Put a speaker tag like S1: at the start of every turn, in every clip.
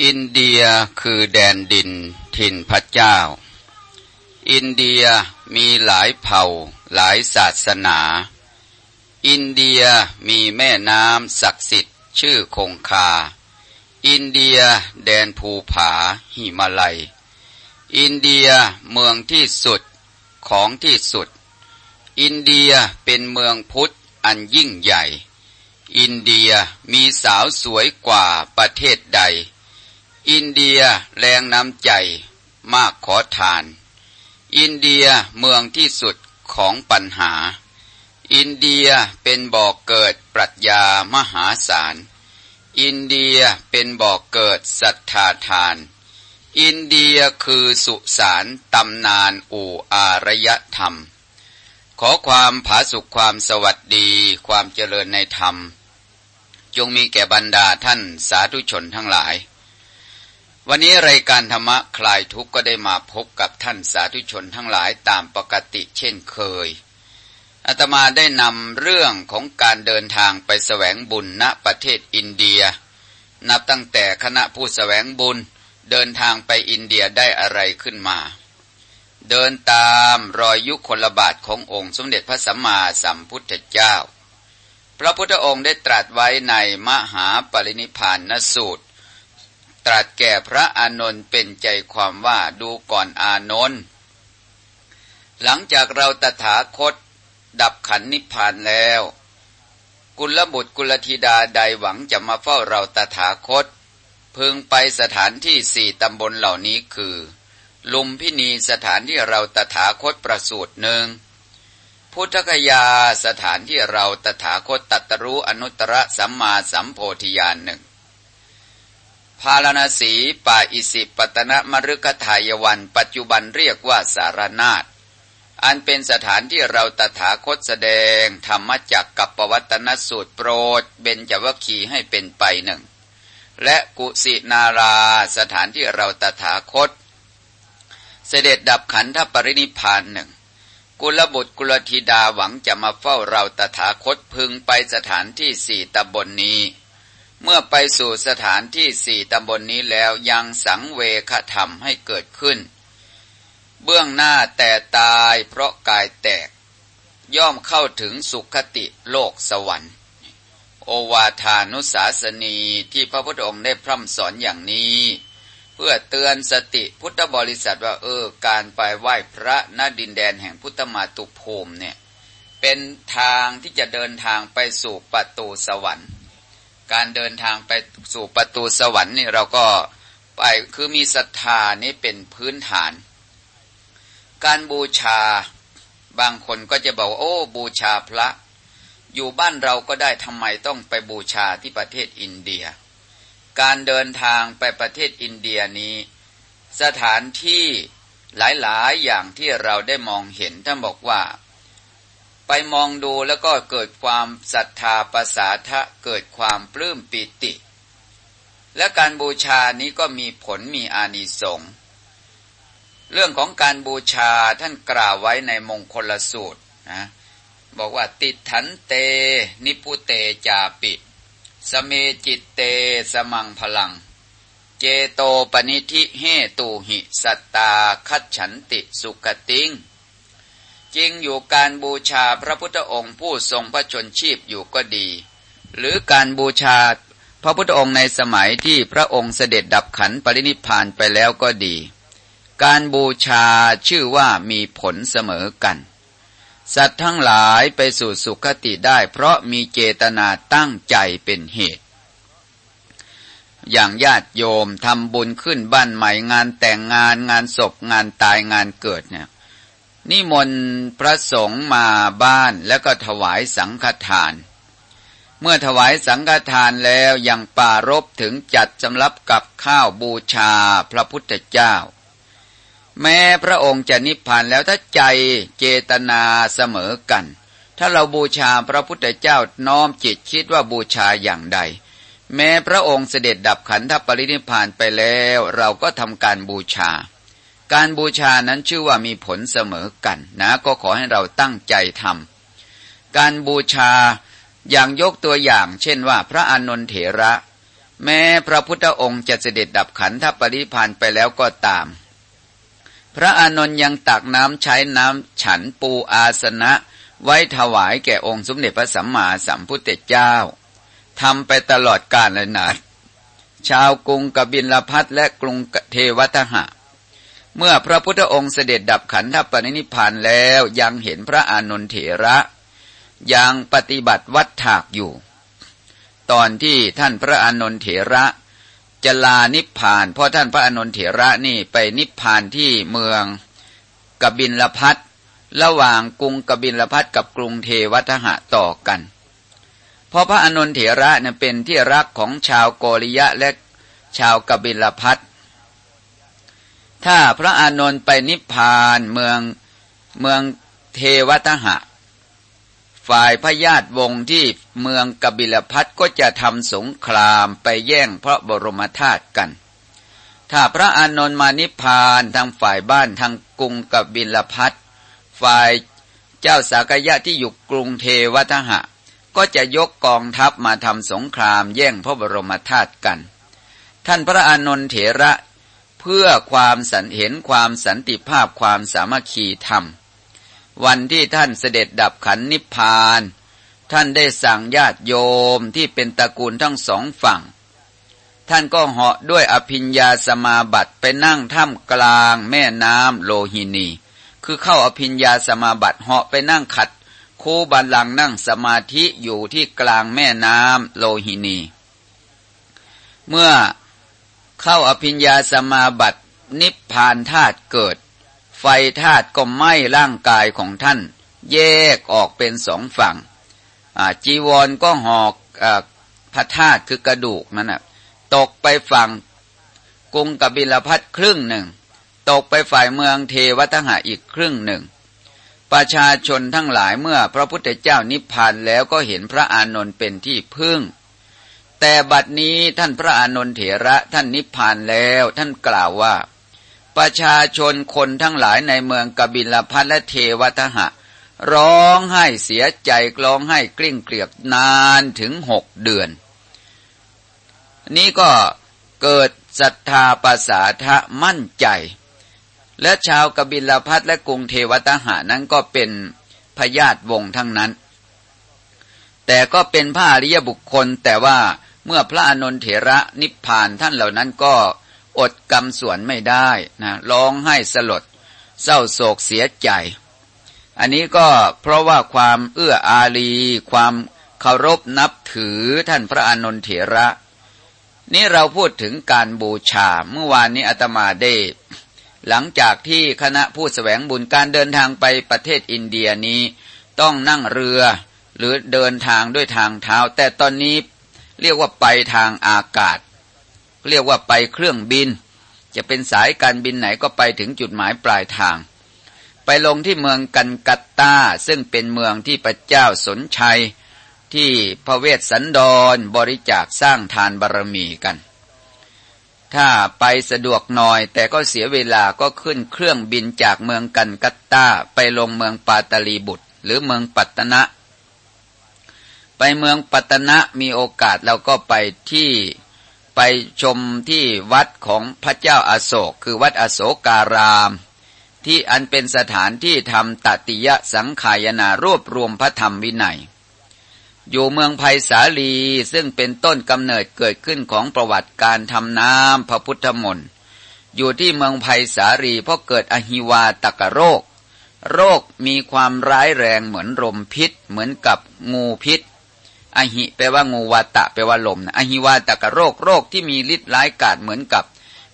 S1: อินเดียคือแดนดินถิ่นพระเจ้า อินเดียมีหลายเผ่าหลายศาสนา อินเดียมีแม่น้ำศักดิ์สิทธิ์ชื่อคงคา อินเดียแดนภูผาหิมาลัย อินเดียเมืองที่สุดของที่สุด อินเดียเป็นเมืองพุทธอันยิ่งใหญ่ อินเดียมีสาวสวยกว่าประเทศใด อินเดียแรงน้ำใจมากขอทาน อินเดียเมืองที่สุดของปัญหา อินเดียเป็นบ่อกเกิดปรัชญามหาศาล อินเดียเป็นบ่อกเกิดศรัทธาทาน อินเดียคือสุสานตำนานอู่อารยธรรม ขอความผาสุขความสวัสดีความเจริญในธรรม จงมีแก่บรรดาท่านสาธุชนทั้งหลาย วันนี้รายการธรรมะคลายทุกข์ก็ได้มาพบกับท่านสาธุชนทั้งหลายตามปกติเช่นเคยอาตมาได้นำเรื่องของการเดินทางไปแสวงบุญณประเทศอินเดีย นับตั้งแต่คณะผู้แสวงบุญเดินทางไปอินเดียได้อะไรขึ้นมา เดินตามรอยยุคลบาทขององค์สมเด็จพระสัมมาสัมพุทธเจ้า พระพุทธองค์ได้ตรัสไว้ในมหาปรินิพานนสูตร ตรัสแก่พระอานนท์เป็นใจความว่าดูก่อนอานนท์หลังจากเราตถาคต ดับขันนิพพานแล้ว กุลบุตรกุลธิดาใดหวังจะมาเฝ้าเราตถาคต พึงไปสถานที่สี่ตำบลเหล่านี้คือ ลุมพินีสถานที่เราตถาคตประสูตรหนึ่งพุทธคยาสถานที่เราตถาคตตัตรู้อนุตตรสัมมาสัมโพธิญาณหนึ่ง พาลนาสีป่าอิสิปตนะมรุกทายวัน ปัจจุบันเรียกว่าสารนาฏอันเป็นสถานที่เราตถาคตแสดง ธรรมจักกับปวัตนสูตรโปรดเบญจวัคคีให้เป็นไปหนึ่ง และกุสินาราสถานที่เราตถาคต เสด็จดับขันธปรินิพานหนึ่งกุลบุตรกุลธิดาหวังจะมาเฝ้าเราตถาคตพึงไปสถานที่สี่ตำบลนนี้ เมื่อไปสู่สถานที่สี่ตำบลนนี้แล้วยังสังเวคธรรมให้เกิดขึ้น เบื้องหน้าแต่ตายเพราะกายแตก ย่อมเข้าถึงสุขติโลกสวรรค์ โอวาทานุสาสนีที่พระพุทธองค์ได้พร่ำสอนอย่างนี้ เพื่อเตือนสติพุทธบริษัทว่าเออการไปไหว้พระณดินแดนแห่งพุทธมาตุภูมิเนี่ยเป็นทางที่จะเดินทางไปสู่ประตูสวรรค์ การเดินทางไปสู่ประตูสวรรค์นี่เราก็ไปคือมีศรัทธานี่เป็นพื้นฐาน การบูชาบางคนก็จะบอกโอ้บูชาพระ อยู่บ้านเราก็ได้ทำไมต้องไปบูชาที่ประเทศอินเดีย การเดินทางไปประเทศอินเดียนี้ สถานที่หลายๆ อย่างที่เราได้มองเห็นท่านบอกว่า ไปมองดูแล้วก็เกิดความศรัทธาประสาทะเกิดความปลื้มปิติ และการบูชานี้ก็มีผลมีอานิสงส์เรื่องของการบูชาท่านกล่าวไว้ในมงคลสูตรนะบอกว่าติฏฐันเต นิพพุเตจาปิสเมจิตเตสมัง ผะลัง เจโตปณิธิเหตูหิ สัตตาคัจฉันติสุคะติง จริงอยู่การบูชาพระพุทธองค์ผู้ทรงพระชนชีพอยู่ก็ดี หรือการบูชาพระพุทธองค์ในสมัยที่พระองค์เสด็จดับขันธปรินิพพานไปแล้วก็ดี การบูชาชื่อว่ามีผลเสมอกัน สัตว์ทั้งหลายไปสู่สุคติได้ เพราะมีเจตนาตั้งใจเป็นเหตุ อย่างญาติโยมทำบุญขึ้นบ้านใหม่งานแต่งงานงานศพงานตายงานเกิดเนี่ย นิมนต์พระสงฆ์มาบ้านแล้วก็ถวายสังฆทาน เมื่อถวายสังฆทานแล้วยังปารบถึงจัดสำรับกับข้าวบูชาพระพุทธเจ้า แม้พระองค์จะนิพพานแล้วถ้าใจเจตนาเสมอกัน ถ้าเราบูชาพระพุทธเจ้าน้อมจิตคิดว่าบูชาอย่างใด แม้พระองค์เสด็จดับขันธปรินิพพานไปแล้ว เราก็ทำการบูชา การบูชานั้นชื่อว่ามีผลเสมอกันนะก็ขอให้เราตั้งใจทำการบูชาอย่างยกตัวอย่าง เช่นว่าพระอานนทเถระ แม้พระพุทธองค์จะเสด็จดับขันธปริพันไปแล้วก็ตาม พระอานนท์ยังตักน้ำใช้น้ำฉันปูอาสนะไว้ถวายแก่องค์สมเด็จพระสัมมาสัมพุทธเจ้าทำไปตลอดกาลเลยนชาวกรุงกบิลพัทและกรุงเทวทหะ เมื่อพระพุทธองค์เสด็จดับขันธปรินิพานแล้วยังเห็นพระอานนทเถระ ยังปฏิบัติวัดถากอยู่ ตอนที่ท่านพระอานนทเถระจะลานิพพาน เพราะท่านพระอานนทเถระนี่ไปนิพพานที่เมืองกบินลพัทระหว่างกรุงกบินลพัทกับกรุงเทวทหะต่อกัน เพราะพระอานนทเถระเนี่ยเป็นที่รักของชาวโกริยะและชาวกบิลพัท ถ้าพระอานนท์ไปนิพพานเมืองเมืองเทวทหะ ฝ่ายพญาติวงที่เมืองกบิลพัทก็จะทำสงครามไปแย่งพระบรมธาตุกัน ถ้าพระอานนท์มานิพพานทางฝ่ายบ้านทางกรุงกบิลพัทฝ่ายเจ้าสากยะที่อยู่กรุงเทวทหะ ก็จะยกกองทัพมาทำสงครามแย่งพระบรมธาตุกัน ท่านพระอานนท์เถระ เพื่อความสันเห็นความสันติภาพความสามัคคีธรรม วันที่ท่านเสด็จดับขันนิพพาน ท่านได้สั่งญาติโยมที่เป็นตระกูลทั้งสองฝั่ง ท่านก็เหาะด้วยอภิญญาสมาบัติไปนั่งถ้ำกลางแม่น้ำโลหินี คือเข้าอภิญญาสมาบัติเหาะไปนั่งขัดคูบันลังนั่งสมาธิอยู่ที่กลางแม่น้ำโลหินี เมื่อ เข้าอภิญญาสมาบัติ นิพพานธาตุเกิด ไฟธาตุก็ไหม้ร่างกายของท่าน แยกออกเป็นสองฝั่งจีวรก็หอกพระธาตุคือกระดูกนั่นนะตกไปฝั่งกรุงกบิลพัทครึ่งหนึ่ง ตกไปฝ่ายเมืองเทวทหะอีกครึ่งหนึ่ง ประชาชนทั้งหลายเมื่อพระพุทธเจ้านิพพานแล้วก็เห็นพระอานนท์เป็นที่พึ่ง แต่บัดนี้ท่านพระอานนทเถระท่านนิพพานแล้ว ท่านกล่าวว่า ประชาชนคนทั้งหลายในเมืองกบิลพัทและเทวทหะ ร้องไห้เสียใจกร้องไห้กลิ้งเกลียกนานถึงหกเดือน นี้ก็เกิดศรัทธาปสาทะมั่นใจ และชาวกบิลพัทและกรุงเทวตหานั้นก็เป็นพญาติวงทั้งนั้น แต่ก็เป็นพระอริยบุคคลแต่ว่า เมื่อพระอนนทเถระนิพพานท่านเหล่านั้นก็อดกรรมส่วนไม่ได้นะร้องไห้สลด เศร้าโศกเสียใจ อันนี้ก็เพราะว่าความเอื้ออารี ความเคารพนับถือท่านพระอนนทเถระ นี่เราพูดถึงการบูชาเมื่อวานนี้อาตมาได้ หลังจากที่คณะผู้สแสวงบุญการเดินทางไปประเทศอินเดียนี้ ต้องนั่งเรือหรือเดินทางด้วยทางเท้า แต่ตอนนี้ เรียกว่าไปทางอากาศ เรียกว่าไปเครื่องบิน จะเป็นสายการบินไหนก็ไปถึงจุดหมายปลายทาง ไปลงที่เมืองกันกัตตาซึ่งเป็นเมืองที่พระเจ้าสนชัย ที่พระเวสสันดรบริจาคสร้างทานบารมีกัน ถ้าไปสะดวกหน่อยแต่ก็เสียเวลาก็ขึ้นเครื่องบินจากเมืองกันกัตตาไปลงเมืองปาตาลีบุตร หรือเมืองปัตตนะ ไปเมืองปัตนะมีโอกาสเราก็ไปที่ไปชมที่วัดของพระเจ้าอาโศก คือวัดอโศการาม ที่อันเป็นสถานที่ทำตติยสังขายนารวบรวมพระธรรมวินัย อยู่เมืองไผ่สาลีซึ่งเป็นต้นกำเนิดเกิดขึ้นของประวัติการทำน้ำพระพุทธมนต์อยู่ที่เมืองไผ่สาลีเพราะเกิดอหิวาตกโรค โรคมีความร้ายแรงเหมือนลมพิษ เหมือนกับงูพิษ อหิแปลว่างูวาตะแปลว่าลมนะอหิวาตะกโรคโรคที่มีฤทธิ์ร้ายกาจเหมือนกับ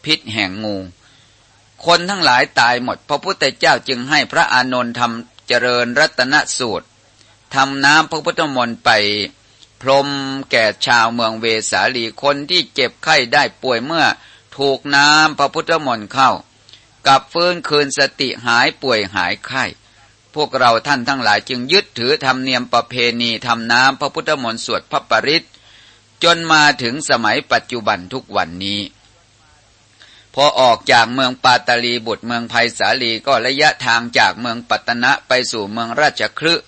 S1: พิษแห่งงู คนทั้งหลายตายหมด พระพุทธเจ้าจึงให้พระอานนท์ทำเจริญรัตนสูตรทำน้ำพระพุทธมนต์ไป พรมแก่ชาวเมืองเวสาลีคนที่เจ็บไข้ได้ป่วยเมื่อถูกน้ำพระพุทธมนต์เข้า กับฟื้นคืนสติหายป่วยหายไข้ วกเราท่านทั้งหลายจึงยึดถือธรรมเนียมประเพณีทำน้ำพระพุทธมนต์สวดพระปริตจนมาถึงสมัยปัจจุบันทุกวันนี้ พอออกจากเมืองปาตาลีบุตรเมืองไผ่สาลีก็ระยะทางจากเมืองปัตนะไปสู่เมืองราชคฤห์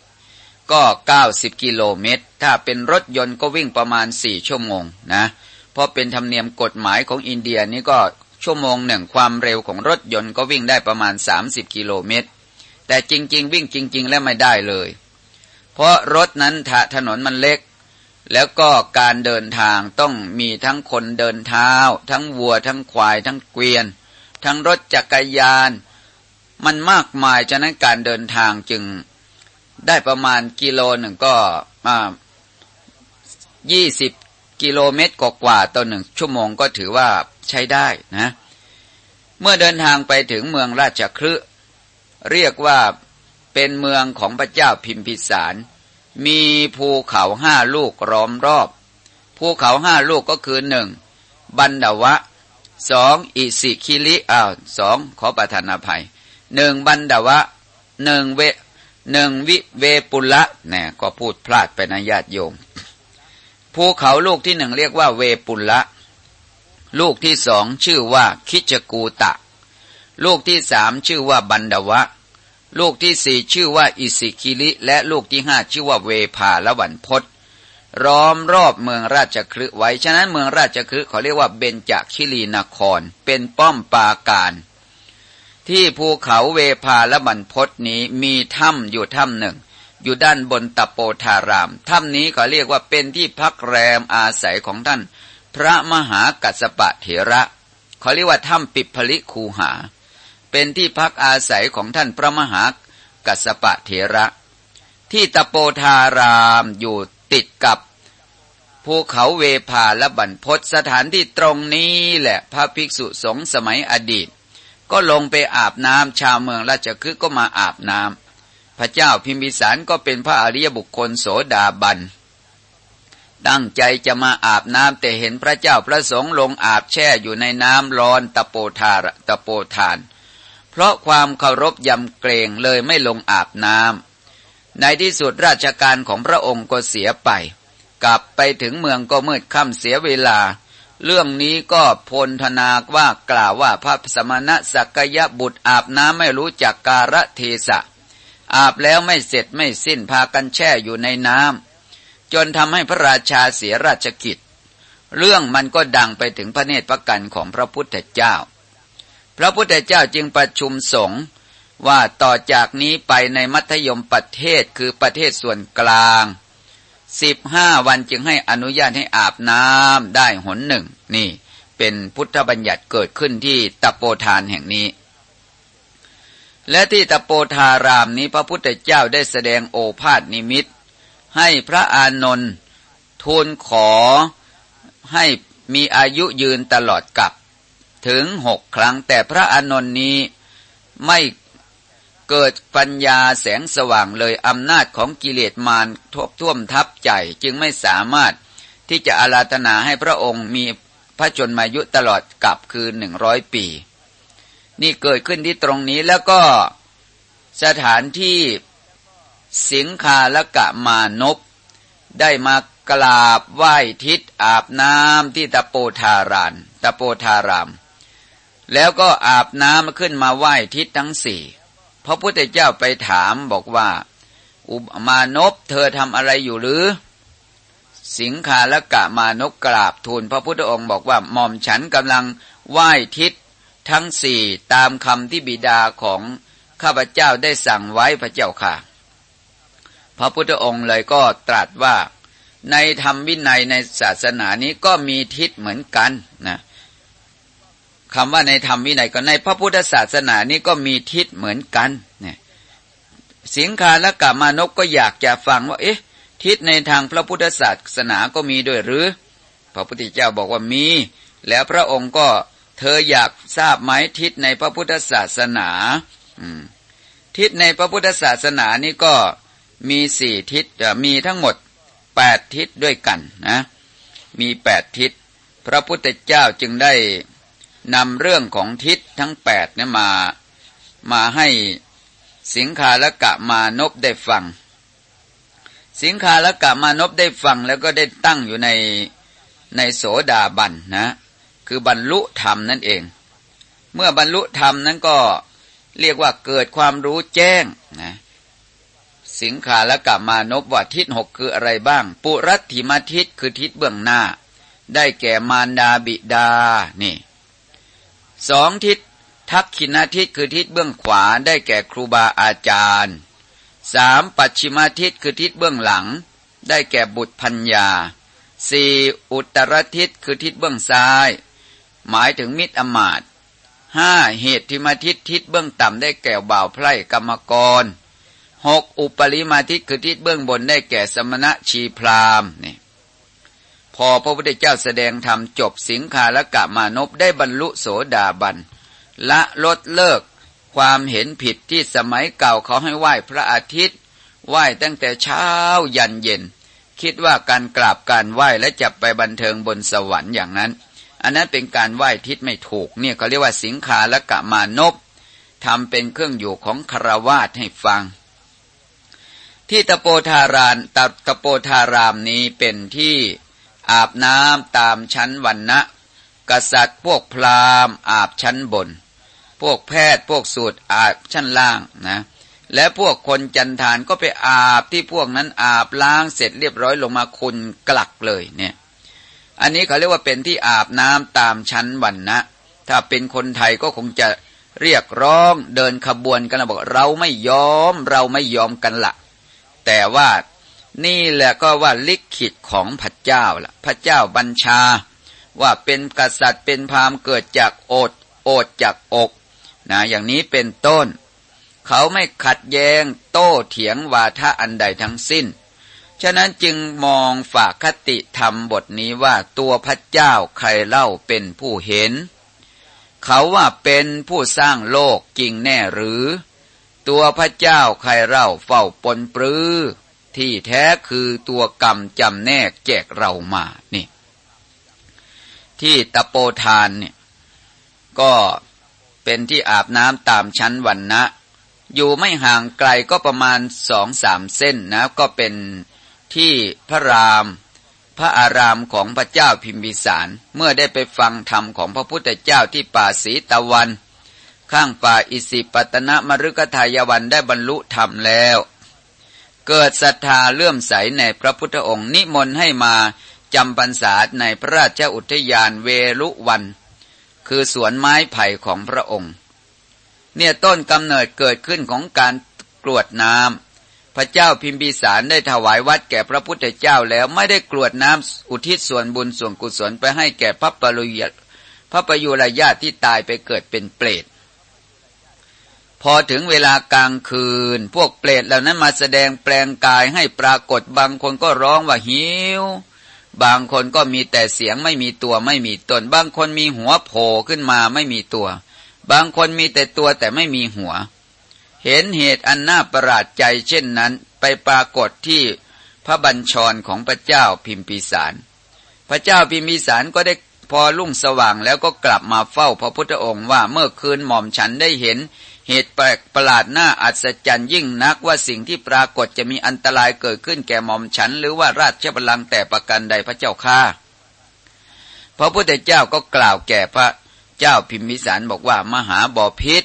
S1: ก็ 90 กิโลเมตร ถ้าเป็นรถยนต์ก็วิ่งประมาณ 4 ชั่วโมงนะเพราะเป็นธรรมเนียมกฎหมายของอินเดียนี่ก็ชั่วโมงหนึ่งความเร็วของรถยนต์ก็วิ่งได้ประมาณ 30 กิโลเมตร แต่จริง ๆ วิ่งจริง ๆ แล้วไม่ได้เลย เพราะรถนั้นถนนมันเล็ก แล้วก็การเดินทางต้องมีทั้งคนเดินเท้า ทั้งวัว ทั้งควาย ทั้งเกวียน ทั้งรถจักรยาน มันมากมายฉะนั้นการเดินทางจึงได้ประมาณกิโลหนึ่งก็ยี่สิบกิโลเมตรกว่าต่อหนึ่งชั่วโมงก็ถือว่าใช้ได้นะ เมื่อเดินทางไปถึงเมืองราชคฤห์ เรียกว่าเป็นเมืองของพระเจ้าพิมพิสาร มีภูเขาห้าลูกล้อมรอบ ภูเขาห้าลูกก็คือหนึ่งบันดาวะสองอิสิคิลิอ้าวสองขอประทานอภัยหนึ่งบันดาวะหนึ่งเวหนึ่งวิเวปุละเนี่ยก็พูดพลาดไปนะญาติโยม ภูเขาลูกที่หนึ่งเรียกว่าเวปุละ ลูกที่สองชื่อว่าคิจกูตะ ลูกที่สามชื่อว่าบันดวะ ลูกที่สี่ชื่อว่าอิสิคิลิ และลูกที่ห้าชื่อว่าเวภาละวันพศร้อมรอบเมืองราชคฤห์ไว้ ฉะนั้นเมืองราชคฤห์เขาเรียกว่าเบญจคิรีนคร เป็นป้อมปราการ ที่ภูเขาเวภาละบันพศนี้มีถ้ำอยู่ถ้ำหนึ่ง อยู่ด้านบนตะโปธาราม ถ้ำนี้เขาเรียกว่าเป็นที่พักแรมอาศัยของท่าน พระมหากัสปะเถระ เขาเรียกว่าถ้ำปิพลิคูหา เป็นที่พักอาศัยของท่านพระมหากัสปะเถระ ที่ตะโปธารามอยู่ติดกับภูเขาเวภาและบันพศสถานที่ตรงนี้แหละพระภิกษุสงฆ์สมัยอดีต ก็ลงไปอาบน้ำชาวเมืองราชคฤห์ก็มาอาบน้ำพระเจ้าพิมพิสารก็เป็นพระอริยบุคคลโสดาบันตั้งใจจะมาอาบน้ำแต่เห็นพระเจ้าพระสงฆ์ลงอาบแช่อยู่ในน้ำร้อนตะโปธาตะโปทาน เพราะความเคารพยำเกรงเลยไม่ลงอาบน้ำในที่สุดราชการของพระองค์ก็เสียไป กลับไปถึงเมืองก็มืดค่ำเสียเวลา เรื่องนี้ก็พลธนาว่ากล่าวว่าพระสมณะสักยะบุตรอาบน้ำไม่รู้จักการะเทศะ อาบแล้วไม่เสร็จไม่สิ้นพากันแช่อยู่ในน้ำจนทำให้พระราชาเสียราชกิจ เรื่องมันก็ดังไปถึงพระเนตรพระกันของพระพุทธเจ้า พระพุทธเจ้าจึงประชุมสงฆ์ว่าต่อจากนี้ไปในมัธยมประเทศคือประเทศส่วนกลางสิบห้าวันจึงให้อนุญาตให้อาบน้ำได้หนหนึ่ง นี่ เป็นพุทธบัญญัติเกิดขึ้นที่ตะโปทานแห่งนี้ และที่ตะโปธารามนี้พระพุทธเจ้าได้แสดงโอภาษนิมิต ให้พระอานนท์ทูลขอให้มีอายุยืนตลอดกับ ถึงหกครั้ง แต่พระอานนท์นี้ไม่เกิดปัญญาแสงสว่างเลยอำนาจของกิเลสมารทบท่วมทับใจจึงไม่สามารถที่จะอาราธนาให้พระองค์มีพระชนมายุตลอดกับคือหนึ่งร้อยปี นี่เกิดขึ้นที่ตรงนี้แล้วก็สถานที่สิงคาละกะมานพได้มากราบไหว้ทิศอาบน้ำที่ตะโปธารานตะโปธาราม แล้วก็อาบน้ำขึ้นมาไหว้ทิศทั้งสี่พระพุทธเจ้าไปถามบอกว่า อุมานพเธอทำอะไรอยู่หรือ สิงคาละกะมานพกราบทูลพระพุทธองค์บอกว่าหม่อมฉันกำลังไหว้ทิศทั้งสี่ตามคำที่บิดาของข้าพเจ้าได้สั่งไว้พระเจ้าค่ะ พระพุทธองค์เลยก็ตรัสว่า ในธรรมวินัยในศาสนานี้ก็มีทิศเหมือนกันนะ คำว่าในธรรมวินัยก็ในพระพุทธศาสนานี้ก็มีทิศเหมือนกันเนี่ยสิงคาและกามานกก็อยากจะฟังว่า เอ๊ะ ทิศในทางพระพุทธศาสนาก็มีด้วยหรือ พระพุทธเจ้าบอกว่ามี แล้วพระองค์ก็เธออยากทราบไหมทิศในพระพุทธศาสนาทิศในพระพุทธศาสนานี่ก็มีสี่ทิศมีทั้งหมดแปดทิศด้วยกันนะ มีแปดทิศ พระพุทธเจ้าจึงได้ นำเรื่องของทิศทั้งแปดนี่มา มาให้สิงคาละกะมานพได้ฟัง สิงคาละกะมานพได้ฟังแล้วก็ได้ตั้งอยู่ในในโสดาบันนะ คือบรรลุธรรมนั่นเอง เมื่อบรรลุธรรมนั้นก็เรียกว่าเกิดความรู้แจ้งนะสิงขาละกามานพว่าทิศหกคืออะไรบ้าง ปุรัติมาทิศคือทิศเบื้องหน้า ได้แก่มารดาบิดานี่ สองทิศทักขิณทิศคือทิศเบื้องขวาได้แก่ครูบาอาจารย์สามปัจฉิมาทิศคือทิศเบื้องหลัง ได้แก่บุตรพัญญาสี่อุตรทิศคือทิศเบื้องซ้าย หมายถึงมิตรอมาตห้าเหตุทิมาทิศทิศเบื้องต่ำได้แก่บ่าวไพร่กรรมกรหกอุปริมาทิศคือทิศเบื้องบนได้แก่สมณะชีพรามนี่พ อพระพุทธเจ้าแสดงธรรมจบสิงคาและกะมานพได้บรรลุโสดาบัน ละลดเลิก ความเห็นผิดที่สมัยเก่าเขาให้ไหว้พระอาทิตย์ ไหว้ตั้งแต่เช้ายันเย็น คิดว่าการกราบการไหว้และจะไปบันเทิงบนสวรรค์อย่างนั้น อันนั้นเป็นการไหว้ทิศไม่ถูกเนี่ยเขาเรียกว่าสิงคาและกะมานพทำเป็นเครื่องอยู่ของคารวาสให้ฟัง ที่ตะโปธารานตะตะโปธารามนี้เป็นที่ อาบน้ำตามชั้นวันนะกษัตริย์พวกพราหมณ์อาบชั้นบน พวกแพทย์พวกสูตรอาบชั้นล่างนะและพวกคนจันทานก็ไปอาบที่พวกนั้นอาบล้างเสร็จเรียบร้อยลงมาคุณกลักเลยเนี่ยอันนี้เขาเรียกว่าเป็นที่อาบน้ำตามชั้นวันนะ ถ้าเป็นคนไทยก็คงจะเรียกร้องเดินขบวนกันบอกเราไม่ยอมเราไม่ยอมกันละแต่ว่า นี่แหละก็ว่าลิขิตของพระเจ้าล่ะพระเจ้าบัญชา ว่าเป็นกษัตริย์เป็นพราหมณ์เกิดจากโอดโอดจากอกนะอย่างนี้เป็นต้น เขาไม่ขัดแย้งโต้เถียงวาทะอันใดทั้งสิ้น ฉะนั้นจึงมองฝากคติธรรมบทนี้ว่าตัวพระเจ้าใครเล่าเป็นผู้เห็น เขาว่าเป็นผู้สร้างโลกจริงแน่หรือ ตัวพระเจ้าใครเล่าเฝ้าปนปรือ ที่แท้คือตัวกรรมจำแนกแจกเรามานี่ ที่ตะโปทานเนี่ย ก็เป็นที่อาบน้ำตามชั้นวันนะอยู่ไม่ห่างไกลก็ประมาณสองสามเส้นนะ ก็เป็นที่พระราม พระอารามของพระเจ้าพิมพิสาร เมื่อได้ไปฟังธรรมของพระพุทธเจ้าที่ป่าสีตะวัน ข้างป่าอิสิปตนมรุกทายวันได้บรรลุธรรมแล้ว เกิดศรัทธาเลื่อมใสในพระพุทธองค์นิมนต์ให้มาจำพรรษาในพระราชอุทยานเวลุวัน คือสวนไม้ไผ่ของพระองค์ เนี่ยต้นกำเนิดเกิดขึ้นของการกรวดน้ำพระเจ้าพิมพิสารได้ถวายวัดแก่พระพุทธเจ้าแล้วไม่ได้กรวดน้ำอุทิศส่วนบุญส่วนกุศลไปให้แก่พระปรุยพระประยุรญาติที่ตายไปเกิดเป็นเปรต พอถึงเวลากลางคืน พวกเปรตเหล่านั้นมาแสดงแปลงกายให้ปรากฏบางคนก็ร้องว่าหิว บางคนก็มีแต่เสียงไม่มีตัวไม่มีตน บางคนมีหัวโผล่ขึ้นมาไม่มีตัว บางคนมีแต่ตัวแต่ไม่มีหัว เห็นเหตุอันน่าประหลาดใจเช่นนั้น ไปปรากฏที่พระบัญชรของพระเจ้าพิมพิสาร พระเจ้าพิมพิสารก็ได้พอรุ่งสว่างแล้วก็กลับมาเฝ้าพระพุทธองค์ว่าเมื่อคืนหม่อมฉันได้เห็น เหตุแปลกประหลาดหน้าอัศจรรย์ยิ่งนักว่าสิ่งที่ปรากฏจะมีอันตรายเกิดขึ้นแก่หม่อมฉัน หรือว่าราชบัลลังก์แต่ประการใดพระเจ้าข้าพระพุทธเจ้าก็กล่าวแก่พระเจ้าพิมพิสารบอกว่ามหาบอพิษ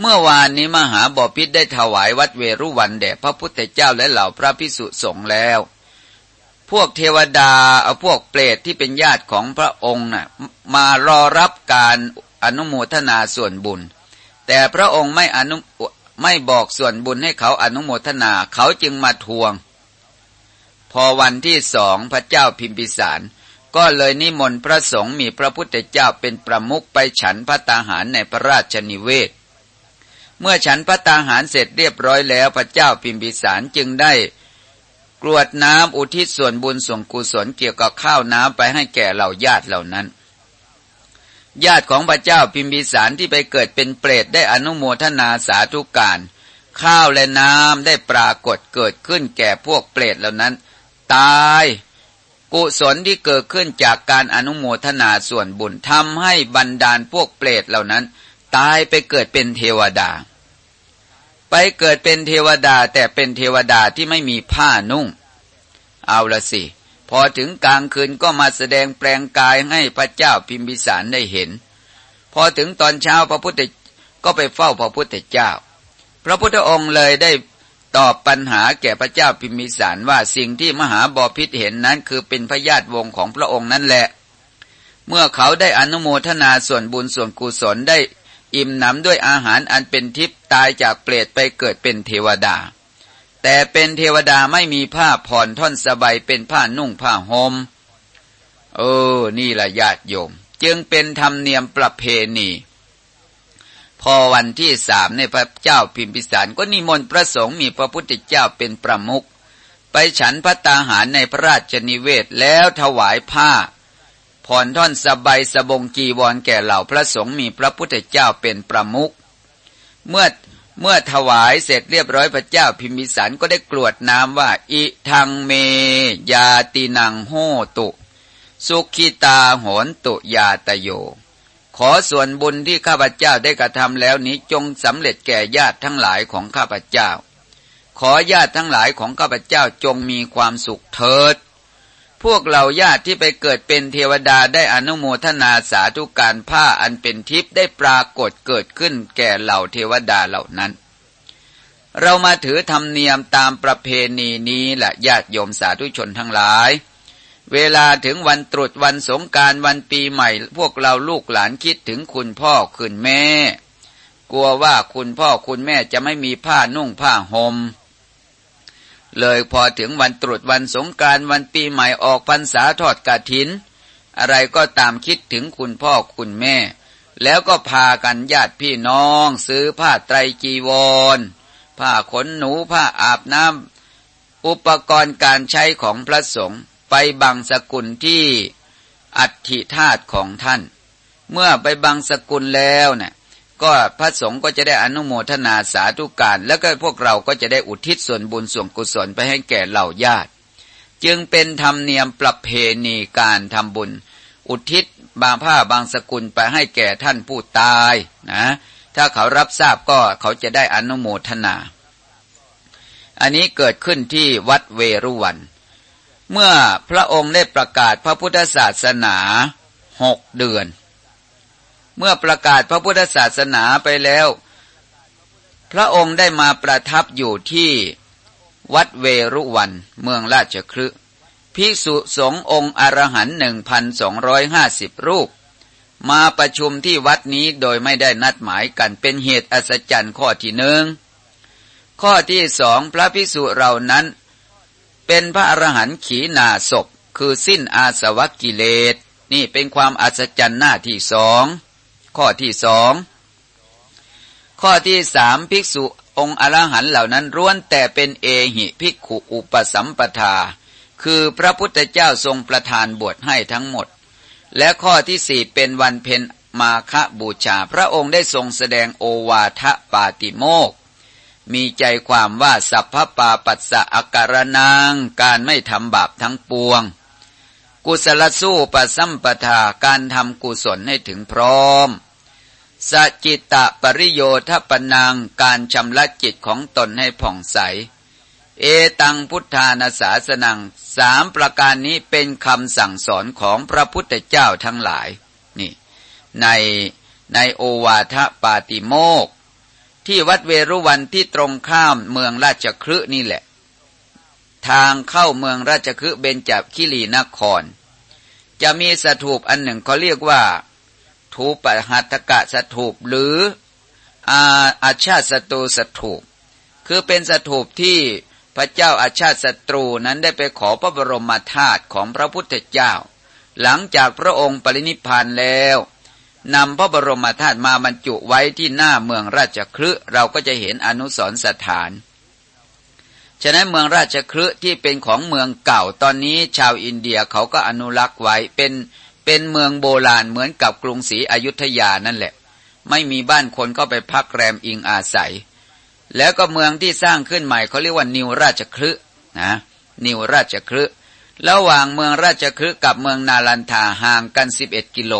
S1: เมื่อวานนี้มหาบอพิษได้ถวายวัดเวรุวันแด่พระพุทธเจ้าและเหล่าพระพิสุสงฆ์แล้ว พวกเทวดาเอาพวกเปรตที่เป็นญาติของพระองค์น่ะมารอรับการอนุโมทนาส่วนบุญ แต่พระองค์ไม่อนุไม่บอกส่วนบุญให้เขาอนุโมทนาเขาจึงมาทวง พอวันที่สองพระเจ้าพิมพิสาร ก็เลยนิมนต์พระสงฆ์มีพระพุทธเจ้าเป็นประมุขไปฉันพระตาหารในพระราชนิเวศ เมื่อฉันพระตาหารเสร็จเรียบร้อยแล้วพระเจ้าพิมพิสารจึงได้กรวดน้ำอุทิศส่วนบุญส่งกุศลเกี่ยวกับข้าวน้ำไปให้แก่เหล่าญาติเหล่านั้น ญาติของพระเจ้าพิมพิสารที่ไปเกิดเป็นเปรตได้อนุโมทนาสาธุการ ข้าวและน้ำได้ปรากฏเกิดขึ้นแก่พวกเปรตเหล่านั้น ตาย กุศลที่เกิดขึ้นจากการอนุโมทนาส่วนบุญทำให้บรรดาลพวกเปรตเหล่านั้น ตายไปเกิดเป็นเทวดา ไปเกิดเป็นเทวดาแต่เป็นเทวดาที่ไม่มีผ้านุ่ง เอาละสิ อถึงกลางคืนก็มาแสดงแปลงกายให้พระเจ้าพิมพิสารได้เห็น พอถึงตอนเช้าพระพุทธก็ไปเฝ้าพระพุทธเจ้า พระพุทธองค์เลยได้ตอบปัญหาแก่พระเจ้าพิมพิสารว่าสิ่งที่มหาบอพิษเห็นนั้นคือเป็นพญาติวงของพระองค์นั่นแหละ เมื่อเขาได้อนุโมทนาส่วนบุญส่วนกุศลได้อิ่มหนำด้วยอาหารอันเป็นทิพย์ตายจากเปรตไปเกิดเป็นเทวดา แต่เป็นเทวดาไม่มีผ้าผ่อนท่อนสบายเป็นผ้านุ่งผ้าหม่มเออ นี่แหละญาติโยม จึงเป็นธรรมเนียมประเพณี พอวันที่สามในพระเจ้าพิมพิสารก็นิมนต์พระสงฆ์มีพระพุทธเจ้าเป็นประมุขไปฉันพระตาหารในพระราชนิเวศแล้วถวายผ้า ผ่อนท่อนสบายสบงกีวรแก่เหล่าพระสงฆ์มีพระพุทธเจ้าเป็นประมุขเมื่อ เมื่อถวายเสร็จเรียบร้อยพระเจ้าพิมพิสารก็ได้กรวดน้ำว่า อิทังเม ยาตินังโหตุ สุขิตาโหนตุยาตโย ขอส่วนบุญที่ข้าพเจ้าได้กระทำแล้วนี้จงสำเร็จแก่ญาติทั้งหลายของข้าพเจ้า ขอญาติทั้งหลายของข้าพเจ้าจงมีความสุขเถิด พวกเราญาติที่ไปเกิดเป็นเทวดาได้อนุโมทนาสาธุการผ้าอันเป็นทิพย์ได้ปรากฏเกิดขึ้นแก่เหล่าเทวดาเหล่านั้น เรามาถือธรรมเนียมตามประเพณีนี้แหละญาติโยมสาธุชนทั้งหลาย เวลาถึงวันตรุษวันสงการวันปีใหม่ พวกเราลูกหลานคิดถึงคุณพ่อคุณแม่ กลัวว่าคุณพ่อคุณแม่จะไม่มีผ้านุ่งผ้าหม่ม เลยพอถึงวันตรุษวันสงการวันปีใหม่ออกพรรษาทอดกระถิน อะไรก็ตามคิดถึงคุณพ่อคุณแม่ แล้วก็พากันญาติพี่น้อง ซื้อผ้าไตรจีวร ผ้าขนหนูผ้าอาบน้ำอุปกรณ์การใช้ของพระสงฆ์ไปบังสกุลที่อัฐิธาตุของท่าน เมื่อไปบังสกุลแล้วเนี่ย ก็พระสงฆ์ก็จะได้อนุโมทนาสาธุการ แล้วก็พวกเราก็จะได้อุทิศส่วนบุญส่วนกุศลไปให้แก่เหล่าญาติ จึงเป็นธรรมเนียมประเพณีการทำบุญ อุทิศบางผ้าบางสกุลไปให้แก่ท่านผู้ตายนะ ถ้าเขารับทราบก็เขาจะได้อนุโมทนา อันนี้เกิดขึ้นที่วัดเวรุวัน เมื่อพระองค์ได้ประกาศพระพุทธศาสนาหกเดือน เมื่อประกาศพระพุทธศาสนาไปแล้ว พระองค์ได้มาประทับอยู่ที่วัดเวรุวันเมืองราชคลึภิกษุสงฆ์องค์อรหันหนึ่งพันสองร้อยห้าสิบรูป มาประชุมที่วัดนี้โดยไม่ได้นัดหมายกันเป็นเหตุอัศจรรย์ข้อที่หนึ่งข้อที่สองพระภิกษุเหล่านั้น เป็นพระอรหันต์ขีนาศพคือสิ้นอาสวะกิเลสนี่เป็นความอัศจรรย์หน้าที่สอง ข้อที่สองข้อที่สามภิกษุองค์อรหันต์เหล่านั้นร้วนแต่เป็นเอหิภิกขุอุปสัมปทา คือพระพุทธเจ้าทรงประทานบวชให้ทั้งหมด และข้อที่สี่เป็นวันเพ็ญมาคบูชา พระองค์ได้ทรงแสดงโอวาทปาติโมก มีใจความว่าสัพพปาปัสสะอาการนางการไม่ทำบาปทั้งปวง กุศลสู้ปสัมปทาการทำกุศลให้ถึงพร้อมสจิตตะปริโยทปนังการชำระจิตของตนให้ผ่องใส เอตังพุทธานาสาสนังสามประการนี้เป็นคำสั่งสอนของพระพุทธเจ้าทั้งหลายนี่ในในโอวาทปาติโมก ที่วัดเวรุวันที่ตรงข้ามเมืองราชคฤห์นี่แหละ ทางเข้าเมืองราชคฤห์เบญจคิรีนคร จะมีสถูปอันหนึ่งเขาเรียกว่าทูปหัตถกะสถูปหรืออาอาชาติศัตรูสถูป คือเป็นสถูปที่พระเจ้าอาชาติศัตรูนั้นได้ไปขอพระบรมธาตุของพระพุทธเจ้า หลังจากพระองค์ปรินิพานแล้วนำพระบรมธาตุมาบรรจุไว้ที่หน้าเมืองราชคลึเราก็จะเห็นอนุสรสถาน ฉะนั้นเมืองราชคลึที่เป็นของเมืองเก่าตอนนี้ชาวอินเดียเขาก็อนุรักษ์ไว้เป็นเป็นเมืองโบราณเหมือนกับกรุงศรีอยุธยานั่นแหละ ไม่มีบ้านคนเข้าไปพักแรมอิงอาศัย แล้วก็เมืองที่สร้างขึ้นใหม่เขาเรียกว่านิวราชคลึนะนิวราชคลึระหว่างเมืองราชคลึกับเมืองนาลันทาห่างกัน 11 กิโล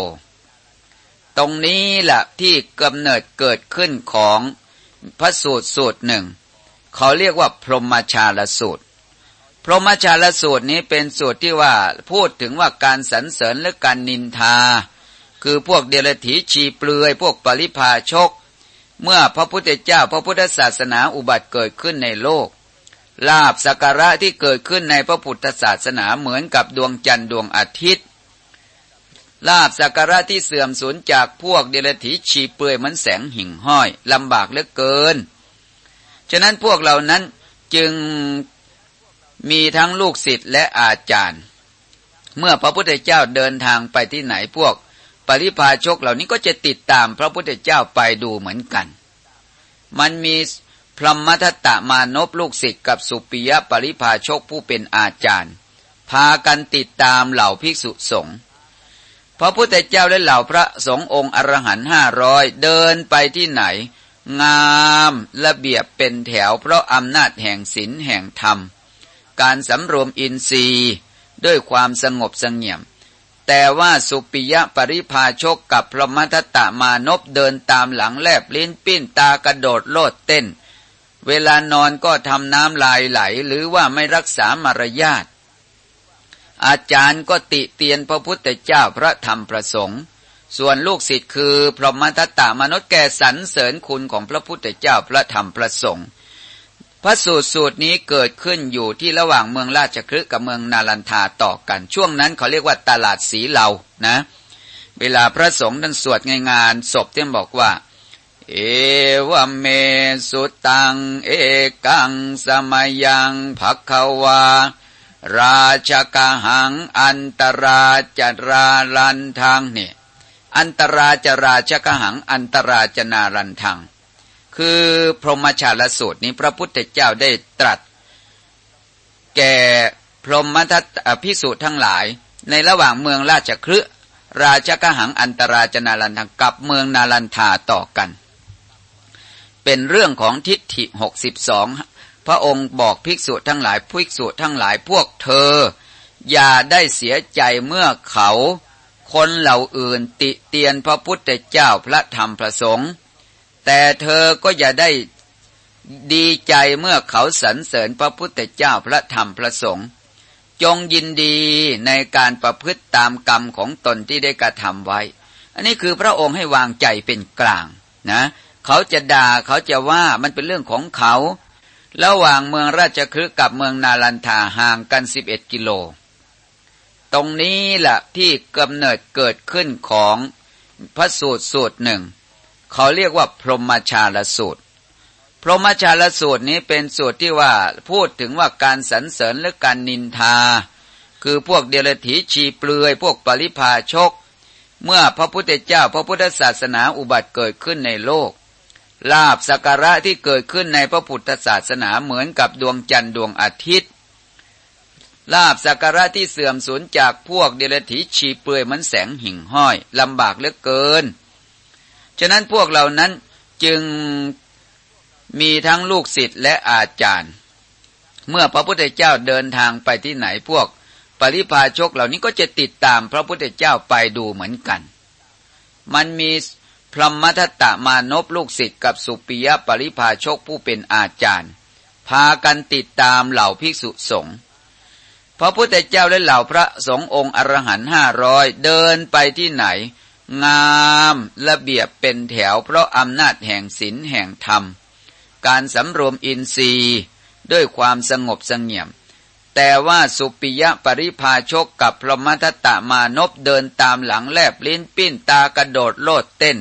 S1: ตรงนี้แหละที่กำเนิดเกิดขึ้นของพระสูตรสูตรหนึ่ง เขาเรียกว่าพรหมชาลสูตร พรหมชาลสูตรนี้เป็นสูตรที่ว่าพูดถึงว่าการสรรเสริญและการนินทา คือพวกเดรัจฉีชีเปลือย พวกปริพาชก เมื่อพระพุทธเจ้าพระพุทธศาสนาอุบัติเกิดขึ้นในโลก ลาบสักการะที่เกิดขึ้นในพระพุทธศาสนาเหมือนกับดวงจันทร์ดวงอาทิตย์ลาบสักการะที่เสื่อมสูญจากพวกเดรัจฉีชีเปลือยเหมือนแสงหิ่งห้อยลำบากเหลือเกิน ฉะนั้นพวกเหล่านั้นจึงมีทั้งลูกศิษย์และอาจารย์ เมื่อพระพุทธเจ้าเดินทางไปที่ไหนพวก ปริพาชกเหล่านี้ก็จะติดตามพระพุทธเจ้าไปดูเหมือนกัน มันมีพรหมทัตตมานพลูกศิษย์กับสุปิยปริพาชกผู้เป็นอาจารย์ พากันติดตามเหล่าภิกษุสงฆ์พระพุทธเจ้าและเหล่าพระสงฆ์องค์อรหันห้าร้อยเดินไปที่ไหน งามระเบียบเป็นแถวเพราะอำนาจแห่งศีลแห่งธรรม การสำรวมอินทรีย์ด้วยความสงบสงเงียม แต่ว่าสุปิยะปริพาชกกับพระมัทตมานพเดินตามหลังแลบลิ้นปิ้นตากระโดดโลดเต้น เวลานอนก็ทำน้ำลายไหลหรือว่าไม่รักษามารยาทอาจารย์ก็ติเตียนพระพุทธเจ้าพระธรรมประสงค์ ส่วนลูกศิษย์คือพรหมทัตตามนุษย์แก่สรรเสริญคุณของพระพุทธเจ้าพระธรรมประสงค์พระสูตรสูตรนี้เกิดขึ้นอยู่ที่ระหว่างเมืองราชคฤห์กับเมืองนาลันทาต่อกัน ช่วงนั้นเขาเรียกว่าตลาดสีเหลานะ เวลาพระสงฆ์ท่านสวดงงานศพเที่ยบอกว่า เอวเมสุตัง เอกัง สมยังภักวา ราชกหังอันตราจราลันทางเนี่ย อันตราจราชกหัง อันตราจนารันทางคือพรหมชาลสูตรนี้พระพุทธเจ้าได้ตรัส แก่พรหมทัตพิสุทั้งหลาย ในระหว่างเมืองราชคฤห์ราชกหังอันตราจนารันทางกับเมืองนาลันทาต่อกัน เป็นเรื่องของทิฏฐิหกสิบสองพระองค์บอกภิกษุทั้งหลายภิกษุทั้งหลายพวกเธอ อย่าได้เสียใจเมื่อเขา คนเหล่าอื่นติเตียนพระพุทธเจ้าพระธรรมพระสงฆ์แต่เธอก็อย่าได้ดีใจเมื่อเขาสรรเสริญพระพุทธเจ้าพระธรรมพระสงฆ์จงยินดีในการประพฤติตามกรรมของตนที่ได้กระทำไว้ อันนี้คือพระองค์ให้วางใจเป็นกลางนะ เขาจะด่าเขาจะว่ามันเป็นเรื่องของเขา ระหว่างเมืองราชคฤห์กับเมืองนาลันทาห่างกันสิบเอ็ดกิโล ตรงนี้แหละที่กำเนิดเกิดขึ้นของพระสูตรสูตรหนึ่ง เขาเรียกว่าพรหมชาลสูตร พรหมชาลสูตรนี้เป็นสูตรที่ว่าพูดถึงว่าการสรรเสริญหรือการนินทา คือพวกเดรัจฉีชีเปลือย พวกปริพาชก เมื่อพระพุทธเจ้าพระพุทธศาสนาอุบัติเกิดขึ้นในโลกลาบสักการะที่เกิดขึ้นในพระพุทธศาสนาเหมือนกับดวงจันทร์ดวงอาทิตย์ ลาบสักการะที่เสื่อมสูญจากพวกเดรัจฉีชีเปลือยเหมือนแสงหิ่งห้อยลำบากเหลือเกิน ฉะนั้นพวกเหล่านั้นจึงมีทั้งลูกศิษย์และอาจารย์ เมื่อพระพุทธเจ้าเดินทางไปที่ไหนพวก ปริพาชกเหล่านี้ก็จะติดตามพระพุทธเจ้าไปดูเหมือนกัน มันมีพรหมทัตตมานพลูกศิษย์กับสุปิยปริภาชกผู้เป็นอาจารย์ พากันติดตามเหล่าภิกษุสงฆ์ พระพุทธเจ้าและเหล่าพระสงฆ์องค์อรหันห้าร้อยเดินไปที่ไหน งามระเบียบเป็นแถวเพราะอำนาจแห่งศีลแห่งธรรม การสำรวมอินทรีย์ด้วยความสงบสงเงียม แต่ว่าสุปิยะปริภาชกกับพระมัทตะมานพเดินตามหลังแลบลิ้นปิ้นตากระโดดโลดเต้น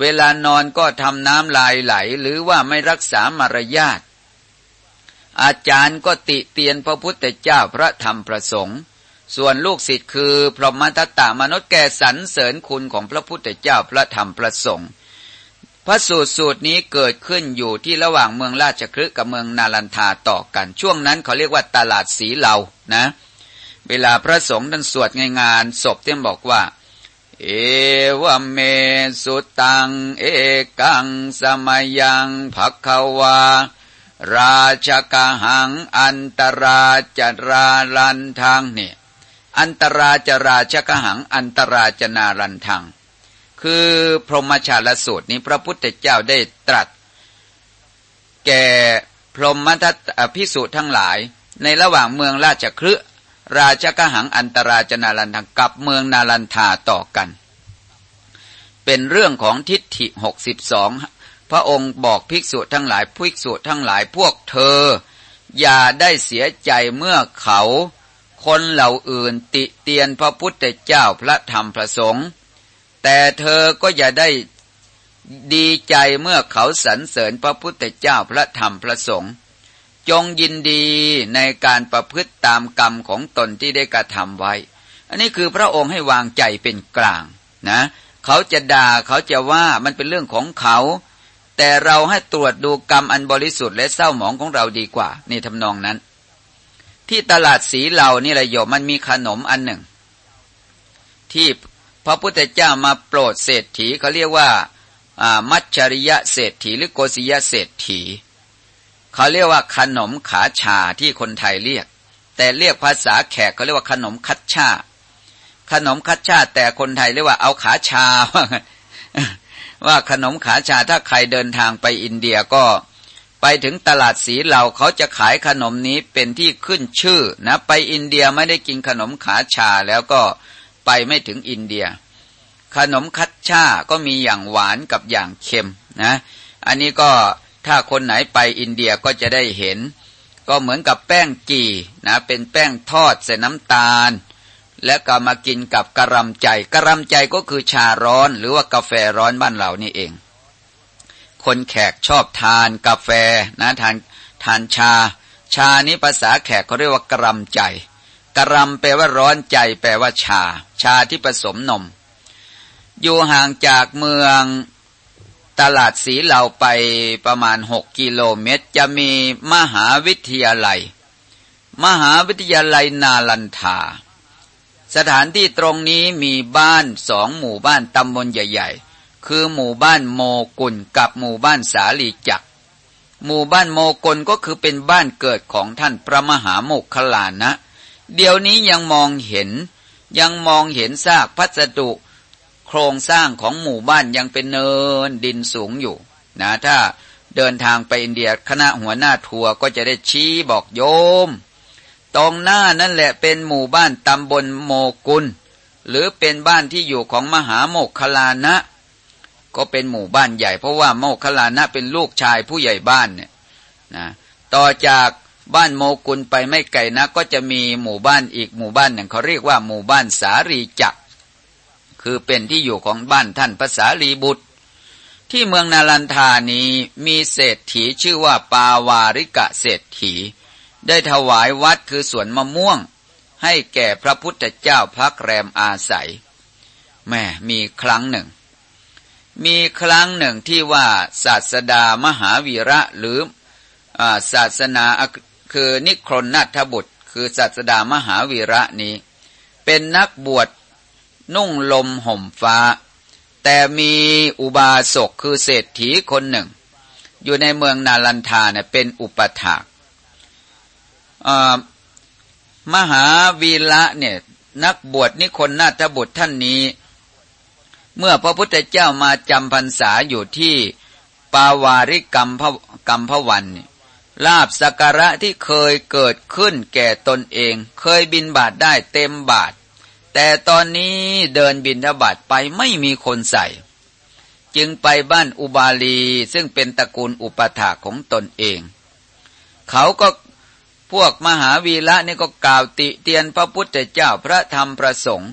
S1: เวลานอนก็ทำน้ำลายไหลหรือว่าไม่รักษามารยาท อาจารย์ก็ติเตียนพระพุทธเจ้าพระธรรมประสงค์ ส่วนลูกศิษย์คือพรหมทัตตามนุษย์แก่สรรเสริญคุณของพระพุทธเจ้าพระธรรมประสงค์ พระสูตรสูตรนี้เกิดขึ้นอยู่ที่ระหว่างเมืองราชคฤห์กับเมืองนาลันทาต่อกัน ช่วงนั้นเขาเรียกว่าตลาดสีเหลานะ เวลาพระสงฆ์ท่านสวดงงานศพเที่ยบอกว่าเอวเมสุตัง เอกัง สมยังภักวา ราชกหัง อันตราจราลันทางเนี่ยอันตราจราชกหัง อันตราจนารันทางคือพรหมชาลสูตรนี้พระพุทธเจ้าได้ตรัส แก่พรหมทัตพิสุทั้งหลาย ในระหว่างเมืองราชคฤห์ราชกหังอันตราจนาลันทังกับเมืองนาลันทาต่อกัน เป็นเรื่องของทิฏฐิหกสิบสอง พระองค์บอกภิกษุทั้งหลายภิกษุทั้งหลายพวกเธอ อย่าได้เสียใจเมื่อเขา คนเหล่าอื่นติเตียนพระพุทธเจ้าพระธรรมพระสงฆ์แต่เธอก็อย่าได้ดีใจเมื่อเขาสรรเสริญพระพุทธเจ้าพระธรรมพระสงฆ์จงยินดีในการประพฤติตามกรรมของตนที่ได้กระทำไว้ อันนี้คือพระองค์ให้วางใจเป็นกลางนะ เขาจะด่าเขาจะว่ามันเป็นเรื่องของเขา แต่เราให้ตรวจดูกรรมอันบริสุทธิ์และเศร้าหมองของเราดีกว่า นี่ทำนองนั้น ที่ตลาดสีเหล่านี่แหละโยมมันมีขนมอันหนึ่ง ที่พระพุทธเจ้ามาโปรดเศรษฐีเขาเรียกว่ามัจฉริยะเศรษฐีหรือโกศยะเศรษฐี เขาเรียกว่าขนมขาชาที่คนไทยเรียก แต่เรียกภาษาแขกเขาเรียกว่าขนมคัดชาขนมคัดชาแต่คนไทยเรียกว่าเอาขาชา ว่าขนมขาชาถ้าใครเดินทางไปอินเดียก็ไปถึงตลาดสีเหล่าเขาจะขายขนมนี้เป็นที่ขึ้นชื่อนะไปอินเดียไม่ได้กินขนมขาชาแล้วก็ไปไม่ถึงอินเดีย ขนมคัดชาก็มีอย่างหวานกับอย่างเค็มนะ อันนี้ก็ถ้าคนไหนไปอินเดียก็จะได้เห็น ก็เหมือนกับแป้งจีนะเป็นแป้งทอดใส่น้ำตาล และก็มากินกับกระรำใจกระรำใจก็คือชาร้อนหรือว่ากาแฟร้อนบ้านเรานี่เอง คนแขกชอบทานกาแฟนะทานทานชา ชานี้ภาษาแขกเขาเรียกว่ากระรำใจกระรำแปลว่าร้อนใจ แปลว่าชา ชาที่ผสมนม อยู่ห่างจากเมืองตลาดสีเหลาไปประมาณหกกิโลเมตร จะมีมหาวิทยาลัย มหาวิทยาลัยนาลันทา สถานที่ตรงนี้มีบ้านสองหมู่บ้านตำบลใหญ่ ๆ คือหมู่บ้านโมกุลกับหมู่บ้านสาลีจักหมู่บ้านโมกุลก็คือเป็นบ้านเกิดของท่านพระมหาโมกขลานะ เดี๋ยวนี้ยังมองเห็น ยังมองเห็นซากพัสดุ โครงสร้างของหมู่บ้านยังเป็นเนินดินสูงอยู่นะถ้าเดินทางไปอินเดียคณะหัวหน้าทัวร์ก็จะได้ชี้บอกโยม ตรงหน้านั่นแหละเป็นหมู่บ้านตำบลโมกุล หรือเป็นบ้านที่อยู่ของมหาโมกขลานะ ก็เป็นหมู่บ้านใหญ่ เพราะว่าโมกขลานะเป็นลูกชายผู้ใหญ่บ้านเนี่ยนะต่อจากบ้านโมกุลไปไม่ไกลนะก็จะมีหมู่บ้านอีกหมู่บ้านหนึ่งเขาเรียกว่าหมู่บ้านสารีจักคือเป็นที่อยู่ของบ้านท่านภาษาลีบุตร ที่เมืองนาลันทานี้มีเศรษฐีชื่อว่าปาวาริกะเศรษฐี ได้ถวายวัดคือสวนมะม่วง ให้แก่พระพุทธเจ้าพักแรมอาศัย แม่มีครั้งหนึ่ง มีครั้งหนึ่งที่ว่าศาสดามหาวีระหรือศาสนาคือนิครนนัทบุตร คือศาสดามหาวีระนี้ เป็นนักบวชนุ่งลมห่มฟ้า แต่มีอุบาสกคือเศรษฐีคนหนึ่ง อยู่ในเมืองนาลันทาเนี่ยเป็นอุปถาก มหาวีระเนี่ยนักบวชนิคนนาถบุตรท่านนี้ เมื่อพระพุทธเจ้ามาจำพรรษาอยู่ที่ปาวาริกรรมพกรรมพวันลาบสัการะที่เคยเกิดขึ้นแก่ตนเอง เคยบินบาทได้เต็มบาท แต่ตอนนี้เดินบินทบาทไปไม่มีคนใส่ จึงไปบ้านอุบาลีซึ่งเป็นตระกูลอุปถาของตนเอง เขาก็ พวกมหาวีระนี่ก็กล่าวติเตียนพระพุทธเจ้าพระธรรมประสงค์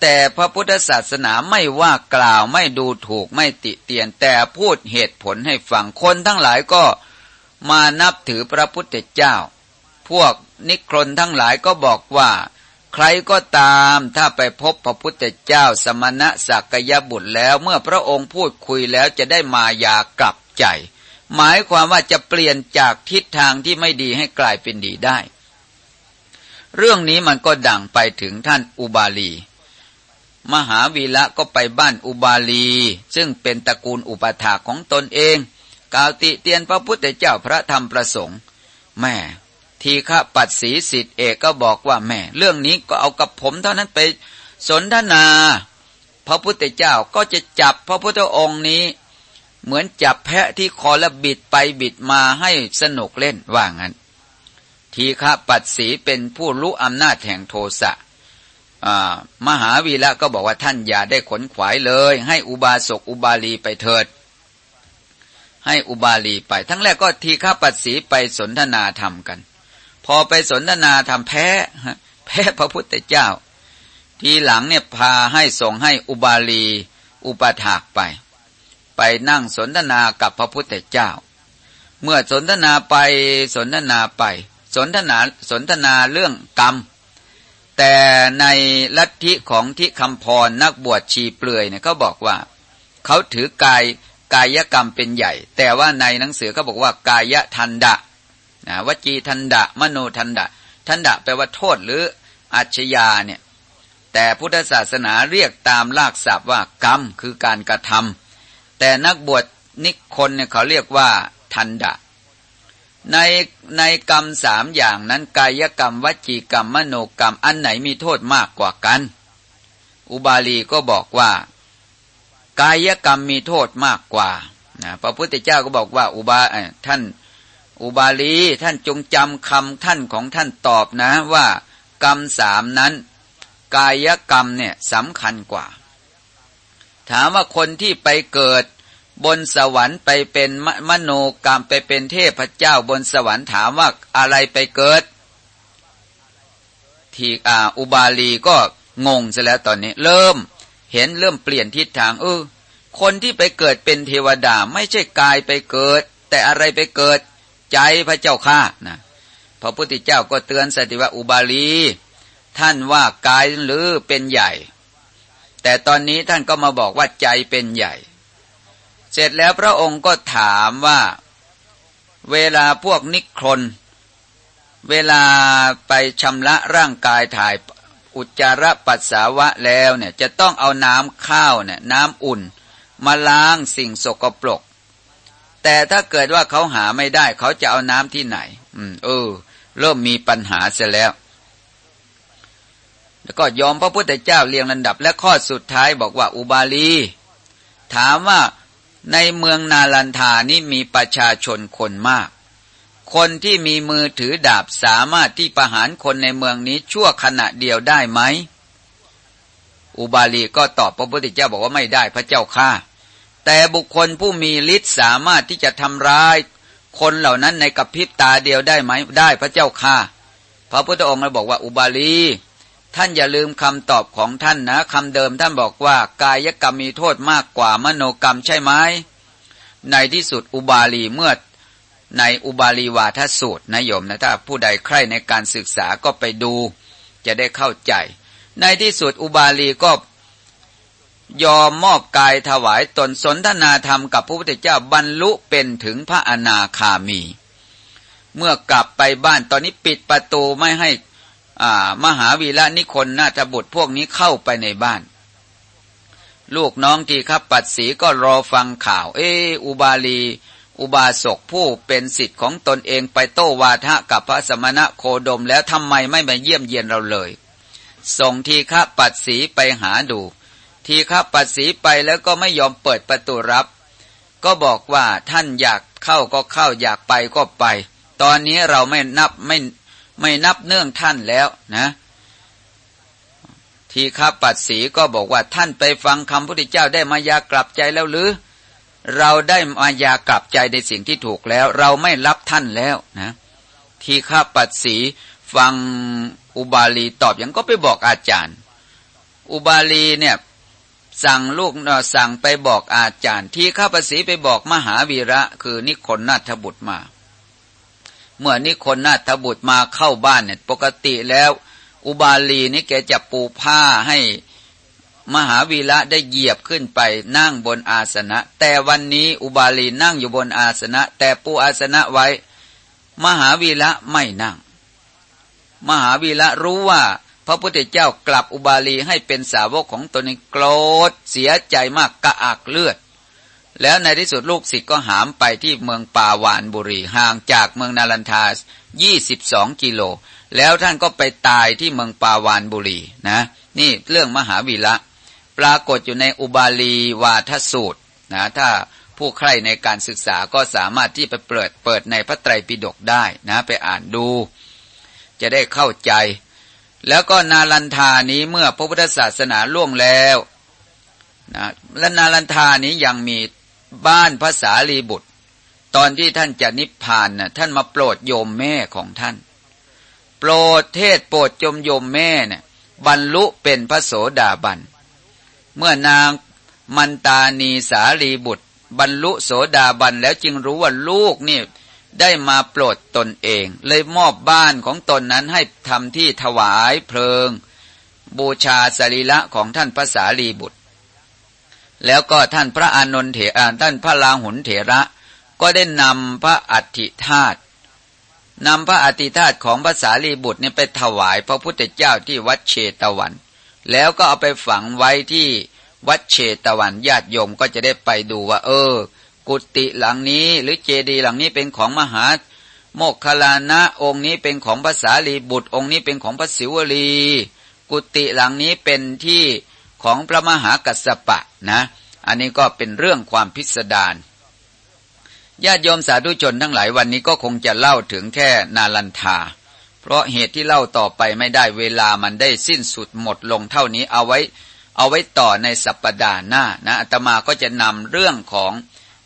S1: แต่พระพุทธศาสนาไม่ว่ากล่าวไม่ดูถูกไม่ติเตียนแต่พูดเหตุผลให้ฟังคนทั้งหลายก็มานับถือพระพุทธเจ้า พวกนิครนทั้งหลายก็บอกว่า ใครก็ตามถ้าไปพบพระพุทธเจ้าสมณะสักยบุตรแล้วเมื่อพระองค์พูดคุยแล้วจะได้มายากลับใจ หมายความว่าจะเปลี่ยนจากทิศทางที่ไม่ดีให้กลายเป็นดีได้ เรื่องนี้มันก็ดังไปถึงท่านอุบาลี มหาวีระก็ไปบ้านอุบาลี ซึ่งเป็นตระกูลอุปถาของตนเองกล่าวติเตียนพระพุทธเจ้าพระธรรมประสงค์ แม่ทีฆะปัดสีสิทธิเอกก็บอกว่าแม่ เรื่องนี้ก็เอากับผมเท่านั้นไปสนทนา พระพุทธเจ้าก็จะจับพระพุทธองค์นี้ เหมือนจับแพะที่คอและบิดไปบิดมาให้สนุกเล่นว่างั้น ทีฆะปัดสีเป็นผู้รู้อำนาจแห่งโทสะมหาวีระก็บอกว่าท่านอย่าได้ขนขวายเลย ให้อุบาสกอุบาลีไปเถิด ให้อุบาลีไป ทั้งแรกก็ทีฆาปัสสีไปสนทนาธรรมกัน พอไปสนทนาธรรมแพ้แพ้พระพุทธเจ้า ทีหลังเนี่ยพาให้ส่งให้อุบาลีอุปถากไป ไปนั่งสนทนากับพระพุทธเจ้า เมื่อสนทนาไปสนทนาไป สนทนาสนทนาเรื่องกรรม แต่ในลัทธิของที่คำพรนักบวชชีเปลือยเนี่ยเขาบอกว่า เขาถือกายกายกรรมเป็นใหญ่ แต่ว่าในหนังสือเขาบอกว่ากายทันดะนะวจีทันดะ มโนทันดะ ทันดะแปลว่าโทษหรืออัจฉยาเนี่ยแต่พุทธศาสนาเรียกตามลากศัพท์ว่ากรรมคือการกระทำ แต่นักบวชนิคนเนี่ยเขาเรียกว่า ทันดะ ในในกรรมสามอย่างนั้นกายกรรมวจีกรรมมโนกรรมอันไหนมีโทษมากกว่ากัน อุบาลีก็บอกว่า กายกรรมมีโทษมากกว่านะพระพุทธเจ้าก็บอกว่า อุบาท่านอุบาลีท่านจงจำคำท่านของท่านตอบนะว่า กรรมสามนั้น กายกรรมเนี่ยสำคัญกว่า ถามว่าคนที่ไปเกิดบนสวรรค์ไปเป็นมมโนกรรมไปเป็นเทพเจ้าบนสวรรค์ถามว่าอะไรไปเกิด ที่อาอุบาลีก็งงซะแล้วตอนนี้ เริ่ม เห็นเริ่มเปลี่ยนทิศทางเออคนที่ไปเกิดเป็นเทวดาไม่ใช่กายไปเกิด แต่อะไรไปเกิด ใจพระเจ้าข้านะพระพุทธเจ้าก็เตือนสติว่าอุบาลี ท่านว่ากายหรือเป็นใหญ่ แต่ตอนนี้ท่านก็มาบอกว่าใจเป็นใหญ่ เสร็จแล้วพระองค์ก็ถามว่า เวลาพวกนิครนเวลาไปชำระร่างกายถ่ายอุจจาระปัสสาวะแล้วเนี่ยจะต้องเอาน้ำข้าวเนี่ยน้ำอุ่น มาล้างสิ่งสกปรก แต่ถ้าเกิดว่าเขาหาไม่ได้ เขาจะเอาน้ำที่ไหน อืมเออเริ่มมีปัญหาเสียแล้ว แล้วก็ยอมพระพุทธเจ้าเรียงลำดับ และข้อสุดท้ายบอกว่าอุบาลี ถามว่าในเมืองนาลันทานี้มีประชาชนคนมาก คนที่มีมือถือดาบสามารถที่ประหารคนในเมืองนี้ชั่วขณะเดียวได้ไหม อุบาลีก็ตอบพระพุทธเจ้าบอกว่าไม่ได้พระเจ้าข้าแต่บุคคลผู้มีฤทธิ์สามารถที่จะทำร้าย คนเหล่านั้นในกับพริบตาเดียวได้ไหมได้พระเจ้าข้าพระพุทธองค์เลยบอกว่าอุบาลี ท่านอย่าลืมคำตอบของท่านนะคำเดิมท่านบอกว่ากายกรรมมีโทษมากกว่ามโนกรรมใช่ไหมในที่สุดอุบาลีเมื่อในอุบาลีวาทสูตรนะโยมนะถ้าผู้ใดใคร่ในการศึกษาก็ไปดู จะได้เข้าใจ ในที่สุดอุบาลีก็ยอมมอบกายถวายตนสนทนาธรรมกับพระพุทธเจ้าบรรลุเป็นถึงพระอนาคามี เมื่อกลับไปบ้านตอนนี้ปิดประตูไม่ให้ มหาวีระนิคนนาถบุตรพวกนี้เข้าไปในบ้าน ลูกน้องทีครับปัดสีก็รอฟังข่าว เอออุบาลี อุบาสกผู้เป็นสิทธิ์ของตนเองไปโต้วาทะกับพระสมณะโคดมแล้วทำไมไม่มาเยี่ยมเยียนเราเลย ส่งทีฆะปัดสีไปหาดู ทีฆะปัดสีไปแล้วก็ไม่ยอมเปิดประตูรับ ก็บอกว่าท่านอยากเข้าก็เข้าอยากไปก็ไป ตอนนี้เราไม่นับไม่ ไม่นับเนื่องท่านแล้วนะทีฆะปัดสีก็บอกว่าท่านไปฟังคำพุทธเจ้าได้มายากลับใจแล้วหรือ เราได้มายากลับใจในสิ่งที่ถูกแล้ว เราไม่รับท่านแล้วนะที่ข้าปัดสีฟังอุบาลีตอบอย่างก็ไปบอกอาจารย์ อุบาลีเนี่ยสั่งลูกสั่งไปบอกอาจารย์ ที่ข้าปัดสีไปบอกมหาวีระ คือนิคนนาถบุตรมา เมื่อนิคนนาถบุตรมาเข้าบ้านเนี่ยปกติแล้ว อุบาลีนี่แกจะปูผ้าให้มหาวีระได้เหยียบขึ้นไปนั่งบนอาสนะ แต่วันนี้อุบาลีนั่งอยู่บนอาสนะ แต่ปูอาสนะไว้ มหาวีระไม่นั่ง มหาวีระรู้ว่า พระพุทธเจ้ากลับอุบาลีให้เป็นสาวกของตนเองโกรธเสียใจมากกระอักเลือด แล้วในที่สุดลูกศิษย์ก็หามไปที่เมืองป่าวานบุรีห่างจากเมืองนาลันทา22 กิโล แล้วท่านก็ไปตายที่เมืองป่าวานบุรีนะ นี่เรื่องมหาวีระปรากฏอยู่ในอุบาลีวาทสูตรนะถ้าผู้ใคร่ในการศึกษาก็สามารถที่ไปเปิดเปิดในพระไตรปิฎกได้นะไปอ่านดู จะได้เข้าใจ แล้วก็นาลันทานี้เมื่อพระพุทธศาสนาล่วงแล้วนะและนาลันทานี้ยังมี บ้านภาษาลีบุตร
S2: ตอนที่ท่านจะนิพพานนะ่ะท่านมาโปรดโยมแม่ของท่าน โปรดเทศโปรดจมโยมแม่เนี่ยบรรลุเป็นพระโสดาบัน เมื่อนางมันตานีสาลีบุตร บรรลุโสดาบันแล้วจึงรู้ว่าลูกนี่ได้มาโปรดตนเอง เลยมอบบ้านของตนนั้นให้ทำที่ถวายเพลิง บูชาสรีระของท่านพระสารีบุตร แล้วก็ท่านพระอานนท์เถระท่านพระลาหุนเถระ ก็ได้นำพระอัฐิธาตุนำพระอธิธาตุของพระสารีบุตรนี่ไปถวายพระพุทธเจ้าที่วัดเชตวัน แล้วก็เอาไปฝังไว้ที่วัดเชตวันญาติโยมก็จะได้ไปดูว่า เออ กุฏิหลังนี้ หรือเจดีย์หลังนี้เป็นของมหาโมกขลานะองค์นี้เป็นของภาษาลีบุตรองค์นี้เป็นของพระศิวลี กุฏิหลังนี้เป็นที่ ของพระมหากัสสปะนะ อันนี้ก็เป็นเรื่องความพิสดารญาติโยมสาธุชนทั้งหลายวันนี้ก็คงจะเล่าถึงแค่นาลันทา เพราะเหตุที่เล่าต่อไปไม่ได้เวลามันได้สิ้นสุดหมดลงเท่านี้เอาไว้ เอาไว้ต่อในสัปปดาห์หน้านะอาตมาก็จะนำเรื่องของ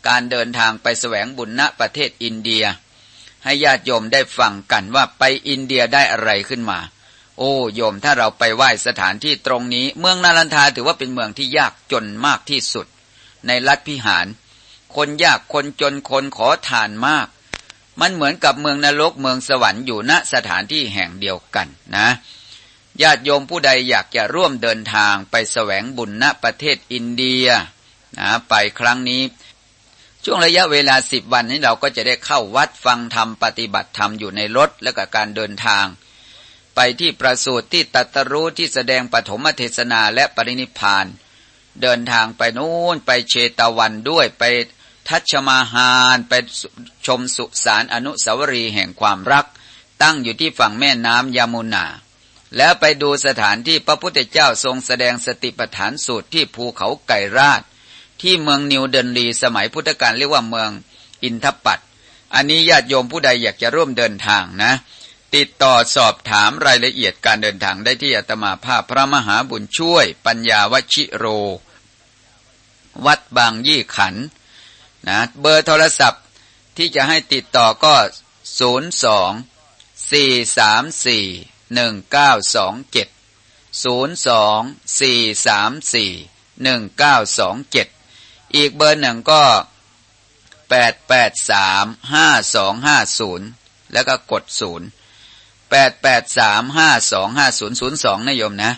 S2: การเดินทางไปแสวงบุญณประเทศอินเดีย ให้ญาติโยมได้ฟังกันว่าไปอินเดียได้อะไรขึ้นมา โอ้โยมถ้าเราไปไหว้สถานที่ตรงนี้ เมืองนาลันทาถือว่าเป็นเมืองที่ยากจนมากที่สุด ในรัฐพิหาร คนยากคนจนคนขอทานมาก มันเหมือนกับเมืองนรกเมืองสวรรค์อยู่ณสถานที่แห่งเดียวกันนะญาติโยมผู้ใดอยากจะร่วมเดินทางไปแสวงบุญณประเทศอินเดียนะไปครั้งนี้ ช่วงระยะเวลาสิบวันนี้เราก็จะได้เข้าวัดฟังธรรมปฏิบัติธรรมอยู่ในรถและกับการเดินทาง ไปที่ประสูตรที่ตัตรู้ที่แสดงปฐมเทศนาและปรินิพาน เดินทางไปนู้นไปเชตวันด้วยไปทัชมาหารไปชมสุสานอนุสาวรีย์แห่งความรัก ตั้งอยู่ที่ฝั่งแม่น้ำยามุนา แล้วไปดูสถานที่พระพุทธเจ้าทรงแสดงสติปัฏฐานสูตรที่ภูเขาไก่ราช ที่เมืองนิวเดนลีสมัยพุทธกาลเรียกว่าเมืองอินทปัตอันนี้ญาติโยมผู้ใดอยากจะร่วมเดินทางนะ ติดต่อสอบถามรายละเอียดการเดินทางได้ที่อาตมาภาพพระมหาบุญช่วย ปัญญาวชิโร วัดบางยี่ขันนะเบอร์โทรศัพท์ที่จะให้ติดต่อก็ 0 2 4 3 4 1 9 2 7 0 2 4 3 4 1 9 2 7 อีกเบอร์หนึ่งก็ 8 8 3 5 2 5 0 แล้วก็กด 0 แปดแปดสาม
S1: ห้าสองห้าศูนย์ศูนย์สอง
S2: นะโยมนะ